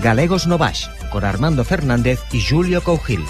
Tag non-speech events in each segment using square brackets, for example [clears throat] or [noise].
Galegos no Baix, con Armando Fernández e Julio Cougil.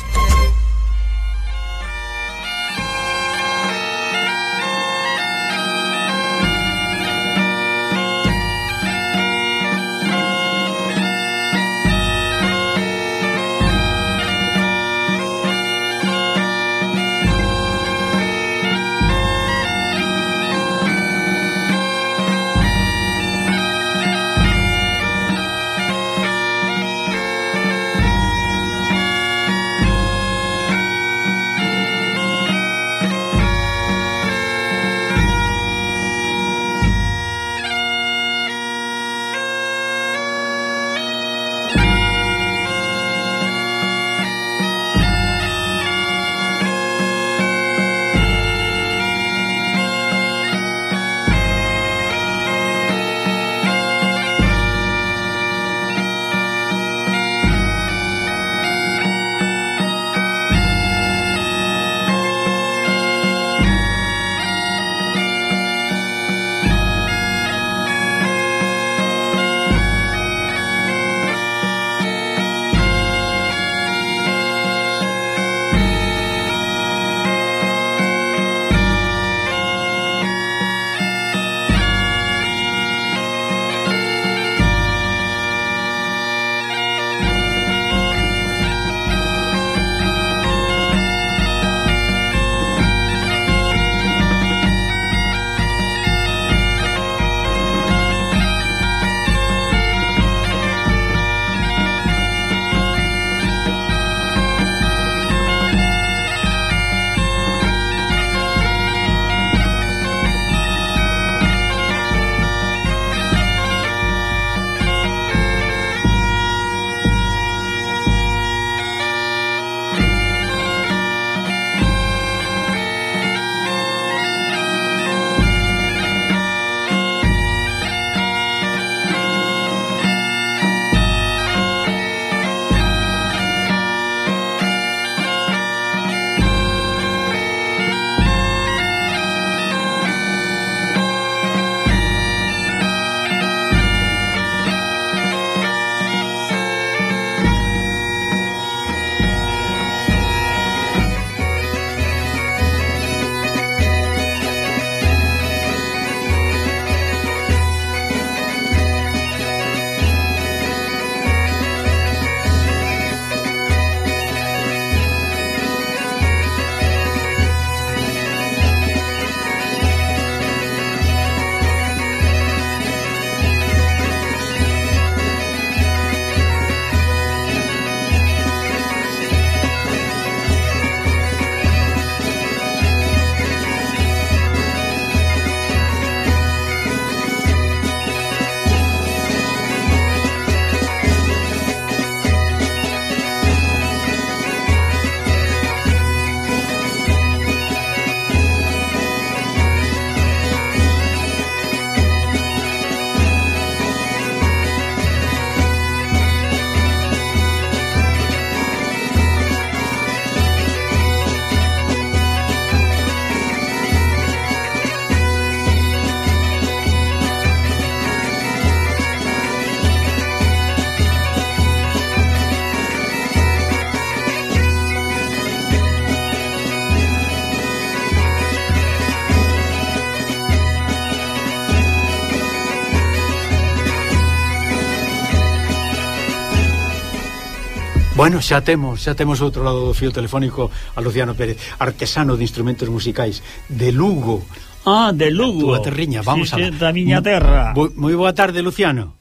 Bueno, xa temos, xa temos outro lado do fio telefónico a Luciano Pérez, artesano de instrumentos musicais de Lugo. Ah, de Lugo. A terriña, vamos sí, a... Sí, da miña terra. Moi boa tarde, Luciano.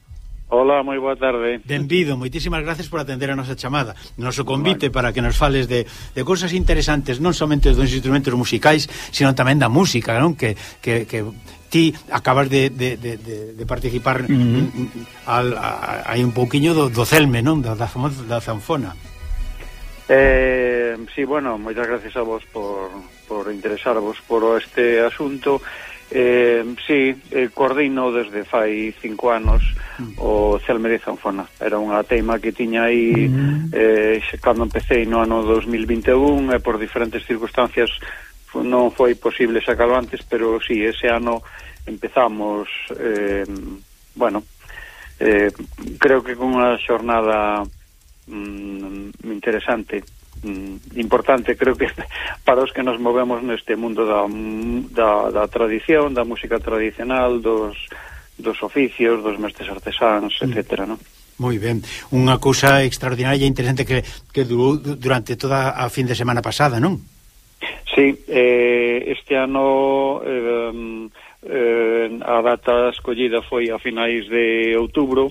Hola, moi boa tarde. Benvido, moitísimas gracias por atender a nosa chamada. Noso convite vale. para que nos fales de, de cousas interesantes, non somente dos instrumentos musicais, sino tamén da música, non? Que, que, que ti acabas de, de, de, de participar uh -huh. al, hai un pouquiño do, do celme, non? Da, da, da zanfona. Eh, sí, bueno, moitas gracias a vos por, por interesarvos por este asunto. Eh, sí, eh, coordino desde fai cinco anos mm. o Celme de Zanfona. Era unha teima que tiña aí mm. eh, cando empecé no ano 2021 e por diferentes circunstancias non foi posible sacalo antes, pero sí, ese ano empezamos eh, bueno, eh, creo que con unha xornada mm, interesante mm, importante, creo que [laughs] para os que nos movemos neste mundo da, da, da tradición, da música tradicional, dos, dos oficios, dos mestres artesáns, mm. etcétera, non? Moi ben, unha cousa extraordinaria e interesante que, que durou durante toda a fin de semana pasada, non? Sí, eh, este ano eh, eh, a data escollida foi a finais de outubro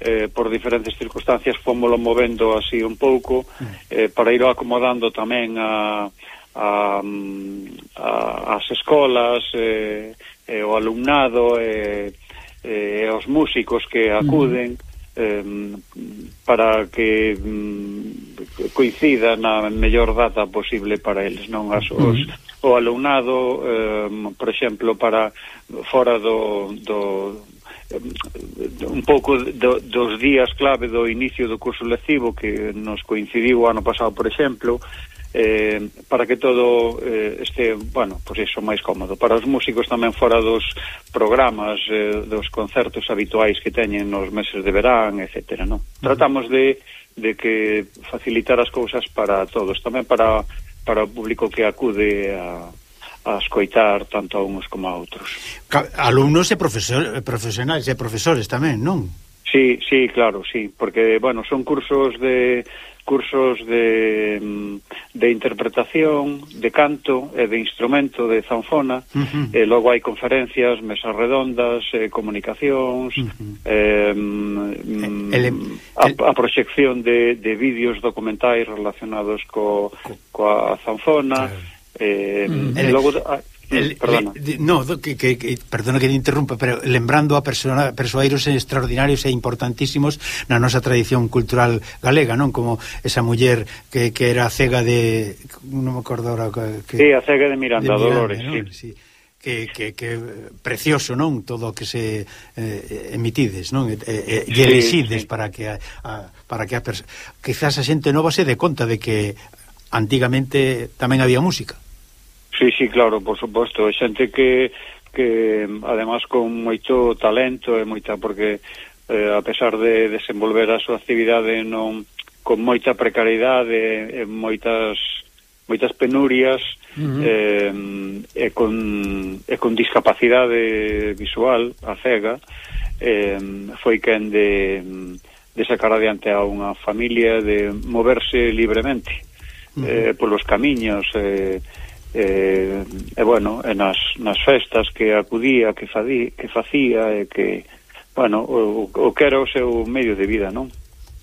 eh, por diferentes circunstancias fomos movendo así un pouco eh, para ir acomodando tamén a, a, a as escolas eh, eh, o alumnado e eh, eh, os músicos que acuden eh, para que mm, coincida na mellor data posible para eles, non as os, o alumnado, eh, por exemplo, para fora do, do un pouco do, dos días clave do inicio do curso lectivo que nos coincidiu o ano pasado, por exemplo, eh, eh, para que todo eh, este, bueno, pois iso máis cómodo. Para os músicos tamén fora dos programas, eh, dos concertos habituais que teñen nos meses de verán, etcétera, non? Tratamos de, de que facilitar as cousas para todos, tamén para, para o público que acude a, a escoitar tanto a uns como a outros. Alumnos e profesor, profesionais e profesores tamén, non? Sí, sí, claro, sí, porque bueno, son cursos de cursos de, mm, de interpretación, de canto, e de instrumento, de zanfona, uh eh, -huh. e logo hai conferencias, mesas redondas, eh, comunicacións, uh -huh. eh, mm, el, el, a, a proxección de, de vídeos documentais relacionados co, coa zanfona, claro. eh, mm, el, logo... Ah, El, eh, perdona. Le, no, que, que, que, perdona que te interrumpa, pero lembrando a persona, persoeiros extraordinarios e importantísimos na nosa tradición cultural galega, non? Como esa muller que, que era cega de... non me acordo ahora... Que, sí, a cega de Miranda, de Miranda Dolores, ¿no? sí. sí. Que, que, que precioso, non? Todo o que se eh, emitides, non? E, e, e sí, sí. para que a, a, para que a quizás a xente nova se dé conta de que antigamente tamén había música. Sí, sí, claro, por suposto, xente que que además con moito talento eh, e moita porque eh, a pesar de desenvolver a súa actividade non con moita precariedade e eh, moitas moitas penurias uh -huh. eh, e, con, e con discapacidade visual a cega eh, foi quen de, de sacar adiante a unha familia de moverse libremente uh -huh. eh, polos camiños eh, eh, e bueno, e nas, nas festas que acudía, que, fadí, que facía e que, bueno, o, o que era o seu medio de vida, non?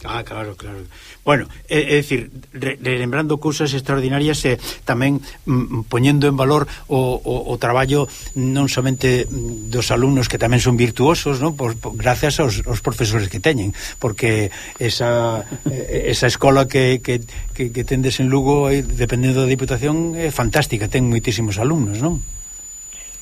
Ah, claro, claro. Bueno, é, é dicir, re, relembrando cousas extraordinarias e tamén mm, poñendo en valor o, o, o traballo non somente dos alumnos que tamén son virtuosos, non? Por, por, gracias aos, aos profesores que teñen, porque esa, esa escola que, que, que, que tendes en Lugo, eh, dependendo da Diputación, é fantástica, ten moitísimos alumnos, non?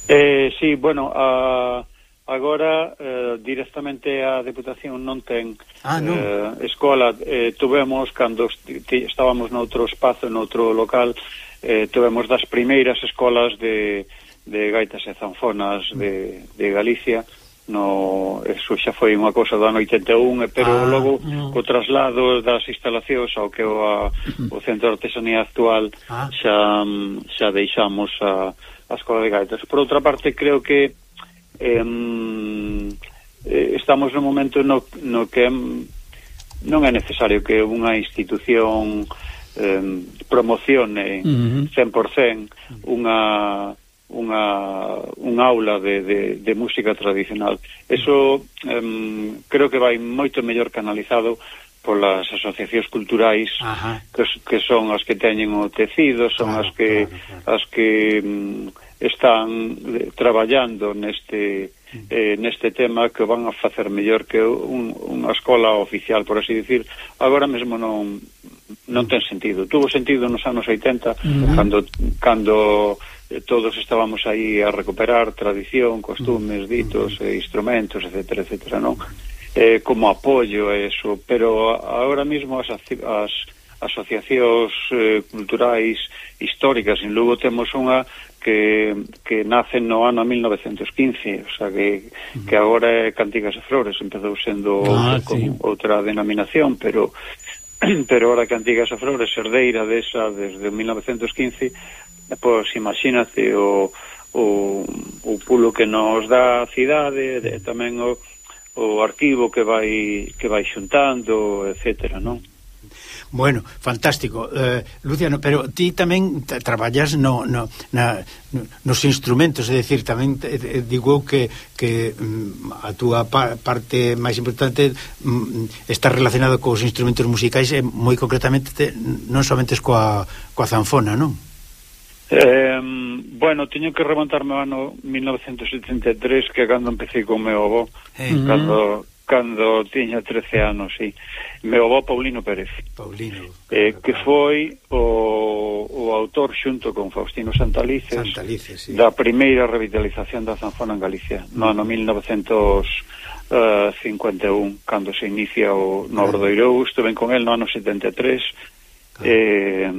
Eh, sí, bueno, a... Uh agora eh, directamente a Deputación non ten ah, non. Eh, escola eh, tuvemos cando estábamos noutro espazo, noutro local eh, tuvemos das primeiras escolas de, de gaitas e zanfonas de, de Galicia no, eso xa foi unha cosa do ano 81 eh, pero ah, logo no. co traslado das instalacións ao que o, a, o centro de artesanía actual ah. xa, xa deixamos a, a escola de gaitas por outra parte creo que eh, estamos no momento no, no que non é necesario que unha institución eh, promocione 100% unha unha un aula de, de, de música tradicional. Eso eh, creo que vai moito mellor canalizado polas asociacións culturais que, que son as que teñen o tecido, son claro, as que claro, claro. as que mm, están eh, traballando neste eh, neste tema que van a facer mellor que un, unha escola oficial, por así dicir. Agora mesmo non non ten sentido. Tuvo sentido nos anos 80 uh -huh. cando cando eh, todos estábamos aí a recuperar tradición, costumes, ditos, uh -huh. e instrumentos, etcétera, etcétera, non? eh, como apoio a eso, pero agora mesmo as, as asociacións eh, culturais históricas en Lugo temos unha que, que nace no ano 1915, o sea que, uh -huh. que agora é Cantigas e Flores, empezou sendo ah, outra, sí. outra denominación, pero [clears throat] pero agora Cantigas e Flores, herdeira desa desde 1915, pois imagínate o, o, o pulo que nos dá a cidade, de, tamén o o arquivo que vai que vai xuntando, etcétera, non? Bueno, fantástico. Eh, Luciano, pero ti tamén traballas no, no, na, no, nos instrumentos, é dicir, tamén eh, digo que, que mm, a túa pa, parte máis importante mm, está relacionada cos instrumentos musicais e moi concretamente te, non somente coa, coa zanfona, non? Eh, bueno, teño que remontarme ao ano 1973 que é cando empecé con meu avó. Eh. cando, mm-hmm. cando tiña 13 anos sí. meu avó Paulino Pérez. Paulino. Eh, que foi o, o autor xunto con Faustino Santalices, Santalices sí. da primeira revitalización da zanfona en Galicia no ano mm-hmm. 1951 cando se inicia o Nobro do Irou estuve con el no ano 73 e,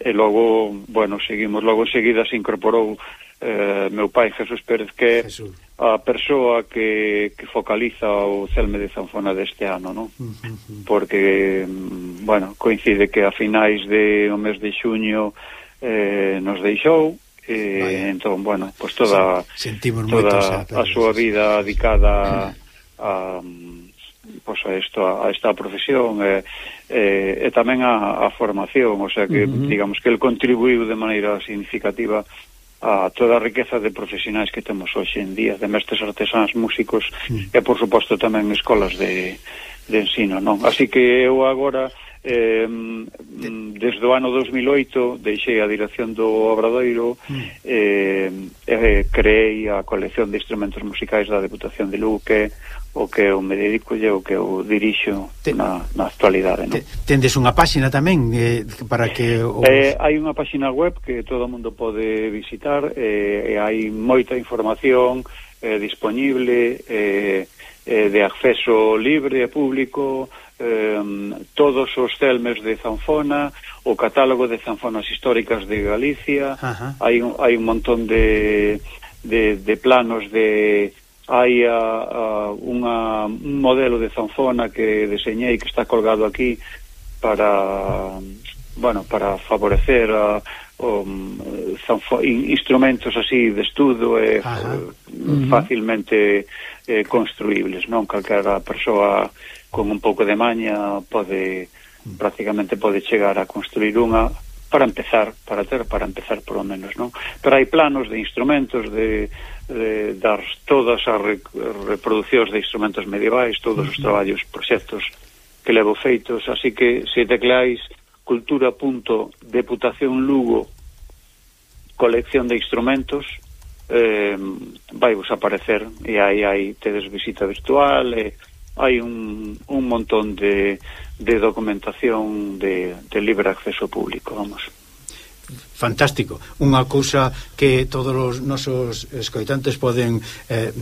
e logo, bueno, seguimos logo enseguida se incorporou eh, meu pai Jesús Pérez que Jesús. a persoa que, que focaliza o Celme de Zanfona deste ano non? Porque mm, bueno, coincide que a finais de o mes de xuño eh, nos deixou eh, Vaya. entón, bueno, pois pues toda, sí, toda moito, esa a súa vida dedicada a, a pois, a, isto, a esta profesión e, e, e tamén a, a formación, o sea que, uh -huh. digamos, que el contribuiu de maneira significativa a toda a riqueza de profesionais que temos hoxe en día, de mestres artesáns, músicos uh -huh. e, por suposto, tamén escolas de, de ensino, non? Así que eu agora eh, desde o ano 2008 deixei a dirección do Obradoiro mm. eh, eh, creei a colección de instrumentos musicais da Deputación de Luque o que eu me dedico e o que eu dirixo Te, na, na actualidade te, no? Tendes unha páxina tamén eh, para que os... eh, hai unha páxina web que todo o mundo pode visitar eh, e hai moita información eh, disponible eh, eh, de acceso libre e público, eh, todos os celmes de Zanfona, o catálogo de zanfonas históricas de Galicia, Ajá. hai un, hai un montón de, de, de planos de hai a, a unha, un modelo de zanfona que deseñei que está colgado aquí para bueno, para favorecer a, um, son instrumentos así de estudo e Ajá. Mm-hmm. facilmente eh, construíbles, non? Calquera persoa con un pouco de maña pode mm. prácticamente pode chegar a construir unha para empezar, para ter para empezar por lo menos, non? Pero hai planos de instrumentos de, de dar todas as re, reproducións de instrumentos medievais, todos os traballos, proxectos que levo feitos, así que se tecleáis cultura.deputacionlugo colección de instrumentos eh, vai vos aparecer e aí hai tedes visita virtual e hai un, un montón de, de documentación de, de libre acceso público vamos. Fantástico. Unha cousa que todos os nosos escoitantes poden eh,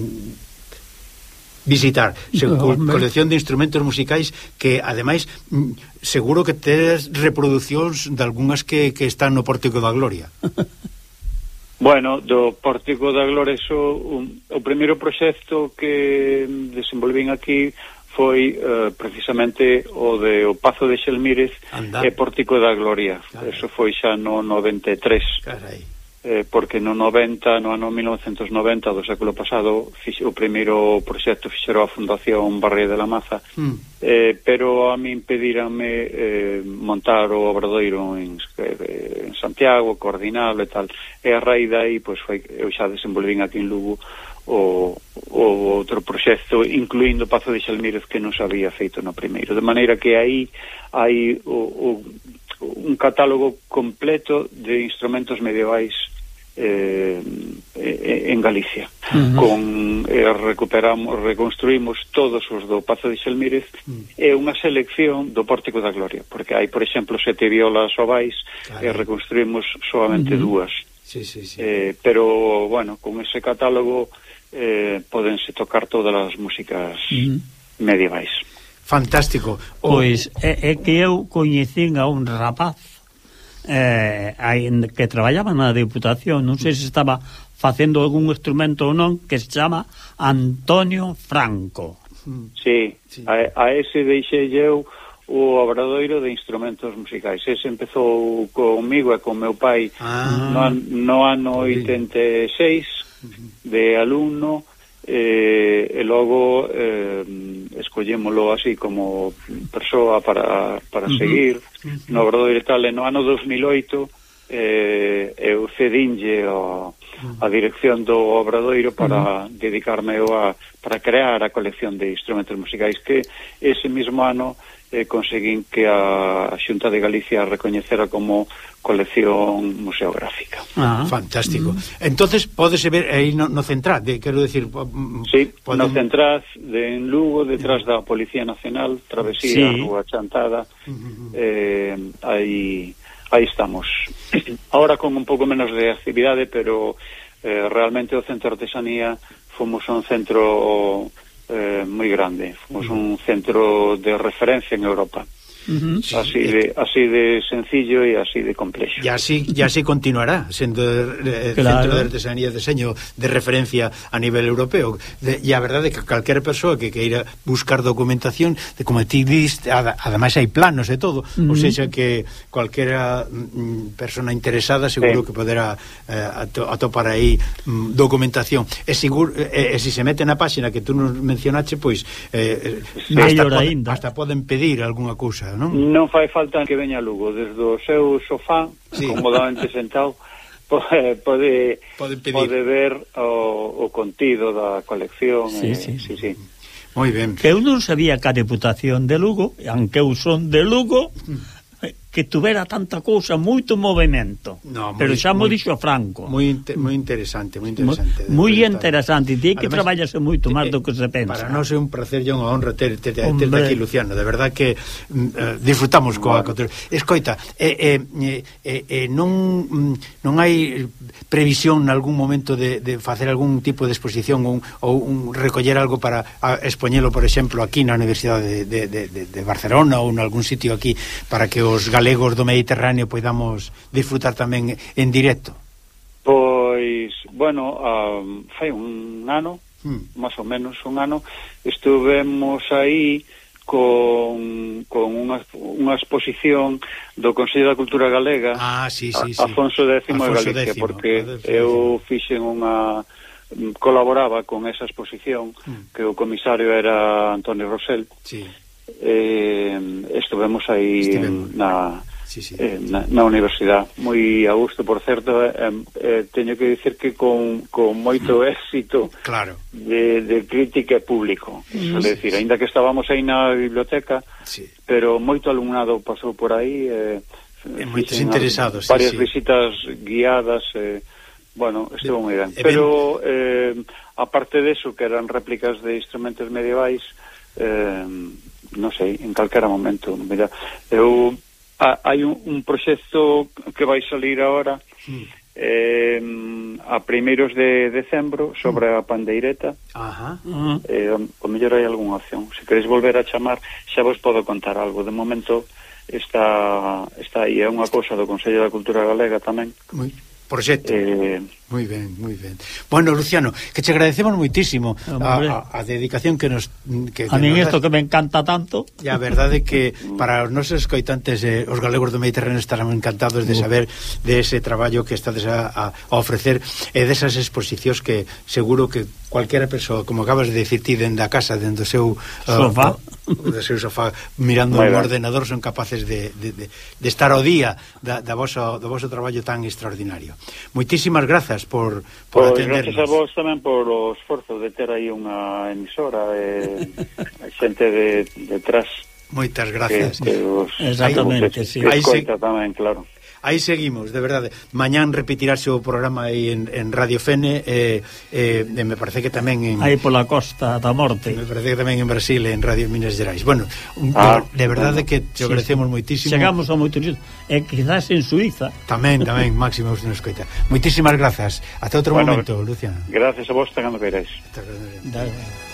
visitar. Se, co colección de instrumentos musicais que ademais mm, seguro que tes reproducións de algunhas que, que están no Pórtico da Gloria. Bueno, do Pórtico da Gloria so, un, o primeiro proxecto que desenvolvín aquí foi uh, precisamente o de o Pazo de Xelmírez Andar. e Pórtico da Gloria. Carai. eso foi xa no 93 Carai eh, porque no 90, no ano 1990 do século pasado, fixo, o primeiro proxecto fixero a Fundación Barrio de la Maza, mm. eh, pero a min impedirame eh, montar o obradoiro en, eh, en Santiago, coordinable e tal, e a raíz dai, pois, foi, eu xa desenvolvín aquí en Lugo o, o outro proxecto, incluindo o Pazo de Xalmírez que non se había feito no primeiro, de maneira que aí hai o, o un catálogo completo de instrumentos medievais Eh, eh, en Galicia. Uh -huh. Con eh, recuperamos, reconstruímos todos os do Pazo de Xelmírez uh -huh. e unha selección do Pórtico da Gloria, porque hai, por exemplo, sete violas ovais claro. e reconstruímos solamente uh -huh. dúas. Sí, sí, sí. Eh, pero, bueno, con ese catálogo eh, podense tocar todas as músicas uh -huh. medievais. Fantástico. Pois é, é que eu coñecín a un rapaz eh, que traballaba na Deputación, non sei se estaba facendo algún instrumento ou non, que se chama Antonio Franco. Sí, sí. A, a ese deixei eu o obradoiro de instrumentos musicais. Ese empezou comigo e con meu pai ah. no, no ano 86 de alumno eh, e logo eh, escollémolo así como persoa para, para uh -huh. seguir uh -huh. no verdade e tal, no ano 2008 eh, eu cedinlle o, a dirección do Obradoiro para uh -huh. dedicarme eu a para crear a colección de instrumentos musicais que ese mesmo ano eh, conseguín que a Xunta de Galicia a recoñecera como colección museográfica. Ah, ah. fantástico. Mm. Entonces podese ver aí no, no central, de, quero decir, mm, mm, Sí, poden... no Centraz de en Lugo, detrás mm. da Policía Nacional, Travesía, sí. Rúa Chantada, eh, aí aí estamos. [clears throat] Ahora con un pouco menos de actividade, pero eh, realmente o Centro de Artesanía fomos un centro eh, moi grande. Fomos un centro de referencia en Europa. Uh -huh. Así de así de sencillo e así de complexo. E así e así continuará sendo eh, claro. centro de artesanía e deseño de referencia a nivel europeo. De, e a verdade é que calquera persoa que queira buscar documentación de como ti diste, ad, ademais hai planos e todo, uh -huh. ou seja que calquera mm, persona interesada seguro sí. que poderá eh, atopar aí mm, documentación. E seguro e, eh, e eh, se se mete na páxina que tú nos mencionaste, pois eh, eh sí, hasta, poden, hasta poden pedir algunha cousa Non? Non fai falta que veña Lugo desde o seu sofá, sí. cómodamente sentado, [laughs] pode, pode, pode, pedir. pode ver o, o contido da colección. Sí, eh, sí. sí, sí. Moi ben. Que eu non sabía que a Deputación de Lugo, aunque eu son de Lugo, mm. eh, que tuvera tanta cousa, moito movimento. No, Pero xa mo dixo Franco. Moi inter, moi interesante, moi interesante. Moi interesante, ti que traballase moito máis do que se pensa. Para nós é un placer e unha honra ter ter, ter aquí Luciano, de verdad que uh, disfrutamos coa bueno. Escoita, eh, eh, eh, eh, non mm, non hai previsión en algún momento de, de facer algún tipo de exposición un, ou un recoller algo para a, expoñelo, por exemplo, aquí na Universidade de, de, de, de Barcelona ou en algún sitio aquí para que os galegos galegos do Mediterráneo poidamos disfrutar tamén en directo? Pois, bueno, um, fai un ano, hmm. máis ou menos un ano, estuvemos aí con, con unha, unha exposición do Consello da Cultura Galega ah, sí, sí, sí. Afonso X Afonso de Galicia X, porque X. eu fixen unha colaboraba con esa exposición mm. que o comisario era Antonio Rosell sí eh, estivemos aí estivemos. na sí, sí. Eh, na, na universidade moi a gusto, por certo eh, eh, teño que dicir que con, con moito [laughs] éxito claro. de, de crítica e público mm, mm-hmm. sí, decir, sí. ainda que estábamos aí na biblioteca sí. pero moito alumnado pasou por aí eh, e moitos interesados varias sí, sí. visitas guiadas eh, bueno, estivo moi ben pero eh, aparte de eso que eran réplicas de instrumentos medievais eh, non sei, en calquera momento, mira, eu hai un, un proxecto que vai salir agora mm. sí. eh, a primeiros de decembro sobre a pandeireta. Ajá. Eh, o, o mellor hai algunha opción. Se queres volver a chamar, xa vos podo contar algo. De momento está está aí é unha cousa do Consello da Cultura Galega tamén. Moi proxecto. Eh, Moi ben, moi ben. Bueno, Luciano, que che agradecemos moitísimo a, a, a dedicación que nos que, A min isto que me encanta tanto. E a verdade que para os nosos coitantes eh, os galegos do Mediterráneo estarán encantados de saber de ese traballo que estades a, a, a ofrecer e desas exposicións que seguro que calquera persoa, como acabas de dicir ti dende a casa, dende o seu ah, sofá, uh, do seu sofá mirando o ordenador son capaces de, de, de, de estar ao día da, da voso, do voso traballo tan extraordinario. Moitísimas grazas gracias por, por pois, atendernos. Gracias a vos tamén por o esforzo de ter aí unha emisora e eh, xente de, de trás. Moitas gracias. Que, que os, Exactamente, que, sí. que Aí se, tamén, claro aí seguimos, de verdade. Mañán repetirase o programa aí en, en Radio Fene e eh, eh, me parece que tamén en Aí pola Costa da Morte. Me parece que tamén en Brasil en Radio Minas Gerais. Bueno, ah, de, de verdade bueno. que te agradecemos sí, moitísimo. Chegamos a moitísimo e quizás en Suiza. Tamén, tamén, Máximo nos escoita. Moitísimas grazas. Até outro bueno, momento, Luciano. Gracias a vos, cando Queirais. Hasta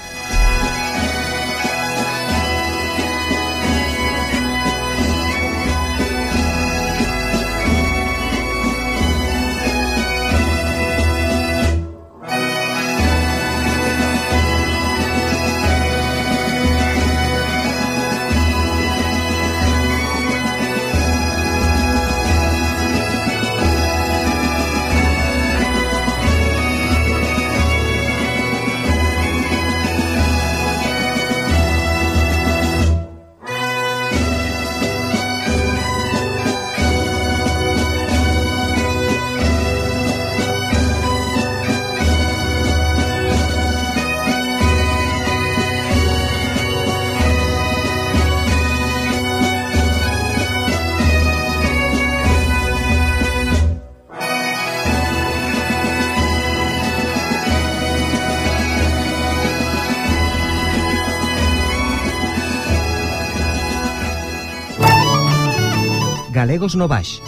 Galegos no Baix.